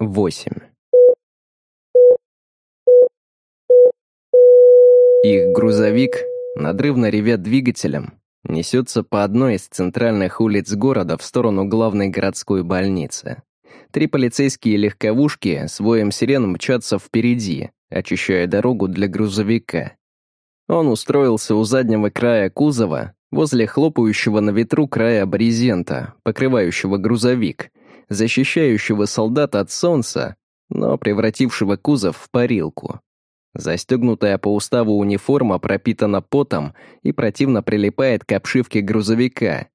8. Их грузовик, надрывно ревя двигателем, несется по одной из центральных улиц города в сторону главной городской больницы. Три полицейские легковушки с воем сирен мчатся впереди, очищая дорогу для грузовика. Он устроился у заднего края кузова, возле хлопающего на ветру края брезента, покрывающего грузовик, защищающего солдата от солнца, но превратившего кузов в парилку. Застегнутая по уставу униформа пропитана потом и противно прилипает к обшивке грузовика.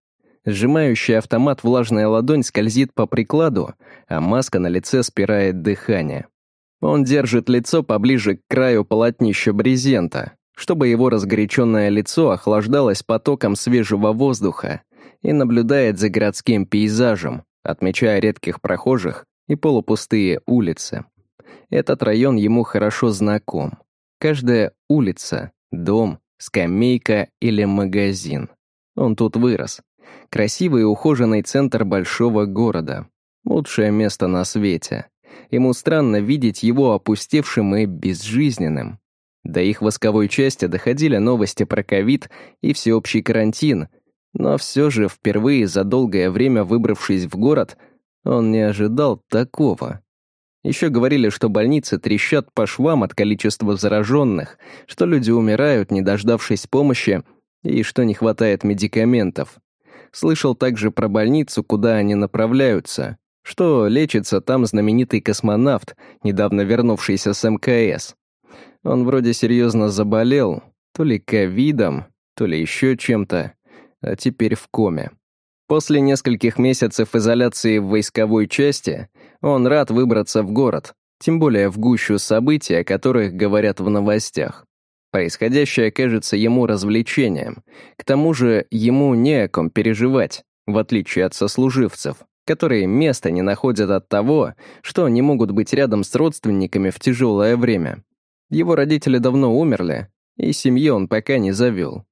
Сжимающий автомат влажная ладонь скользит по прикладу, а маска на лице спирает дыхание. Он держит лицо поближе к краю полотнища брезента, чтобы его разгоряченное лицо охлаждалось потоком свежего воздуха и наблюдает за городским пейзажем, отмечая редких прохожих и полупустые улицы. Этот район ему хорошо знаком. Каждая улица, дом, скамейка или магазин. Он тут вырос. Красивый и ухоженный центр большого города. Лучшее место на свете. Ему странно видеть его опустевшим и безжизненным. До их восковой части доходили новости про ковид и всеобщий карантин, но все же впервые за долгое время выбравшись в город, он не ожидал такого. Еще говорили, что больницы трещат по швам от количества зараженных, что люди умирают, не дождавшись помощи, и что не хватает медикаментов. Слышал также про больницу, куда они направляются, что лечится там знаменитый космонавт, недавно вернувшийся с МКС. Он вроде серьезно заболел, то ли ковидом, то ли еще чем-то, а теперь в коме. После нескольких месяцев изоляции в войсковой части он рад выбраться в город, тем более в гущу событий, о которых говорят в новостях. Происходящее кажется ему развлечением. К тому же ему не о ком переживать, в отличие от сослуживцев, которые места не находят от того, что не могут быть рядом с родственниками в тяжелое время. Его родители давно умерли, и семьи он пока не завел.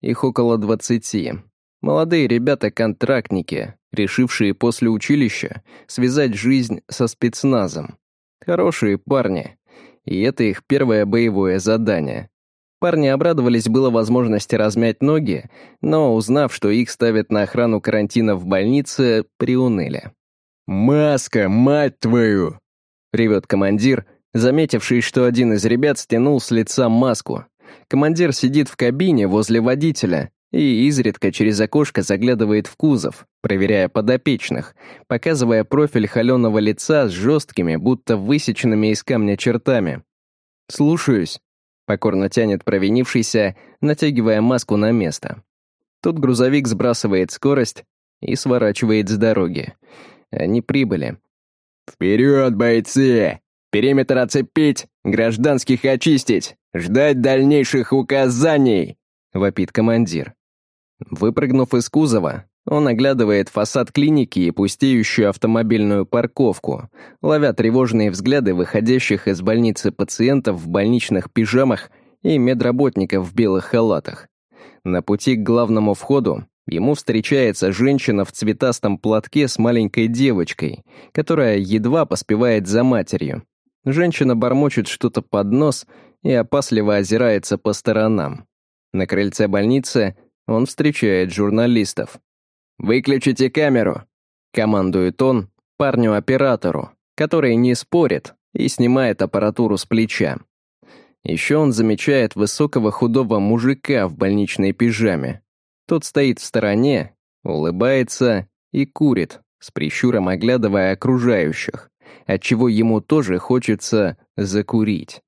Их около двадцати, Молодые ребята-контрактники, решившие после училища связать жизнь со спецназом. Хорошие парни. И это их первое боевое задание. Парни обрадовались было возможности размять ноги, но, узнав, что их ставят на охрану карантина в больнице, приуныли. «Маска, мать твою!» — ревет командир, заметивший, что один из ребят стянул с лица маску. Командир сидит в кабине возле водителя и изредка через окошко заглядывает в кузов, проверяя подопечных, показывая профиль холеного лица с жесткими, будто высеченными из камня чертами. «Слушаюсь», — покорно тянет провинившийся, натягивая маску на место. Тут грузовик сбрасывает скорость и сворачивает с дороги. Они прибыли. «Вперед, бойцы! Периметр оцепить, гражданских очистить, ждать дальнейших указаний!» — вопит командир. Выпрыгнув из кузова, он оглядывает фасад клиники и пустеющую автомобильную парковку, ловя тревожные взгляды выходящих из больницы пациентов в больничных пижамах и медработников в белых халатах. На пути к главному входу ему встречается женщина в цветастом платке с маленькой девочкой, которая едва поспевает за матерью. Женщина бормочет что-то под нос и опасливо озирается по сторонам. На крыльце больницы — он встречает журналистов. «Выключите камеру!» — командует он парню-оператору, который не спорит и снимает аппаратуру с плеча. Еще он замечает высокого худого мужика в больничной пижаме. Тот стоит в стороне, улыбается и курит, с прищуром оглядывая окружающих, отчего ему тоже хочется закурить.